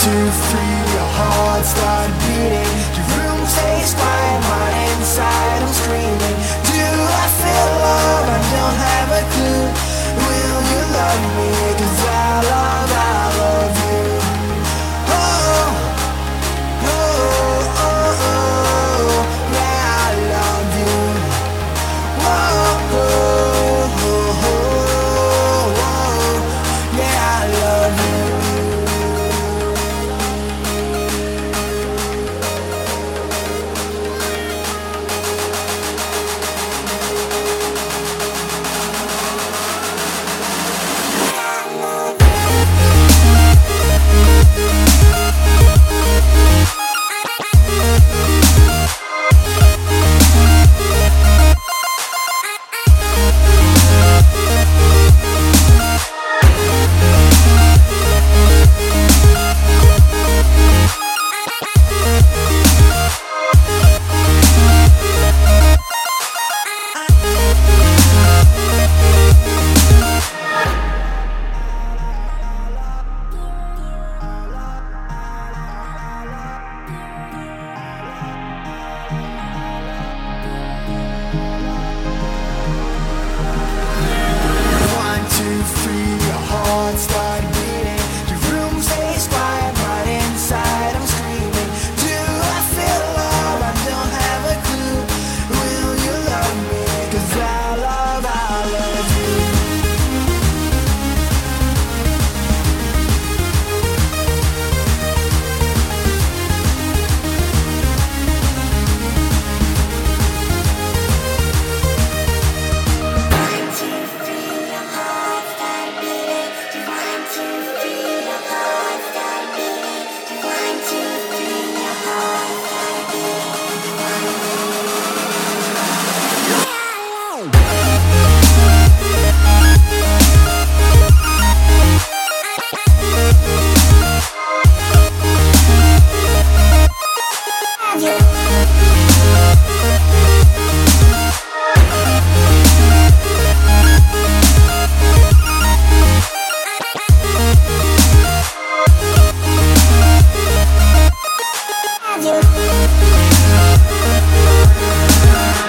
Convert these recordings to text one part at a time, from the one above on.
two, three, your heart start beating Your room tastes quiet, my inside I'm screaming Do I feel love? I don't have a clue Will you love me?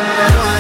Oh.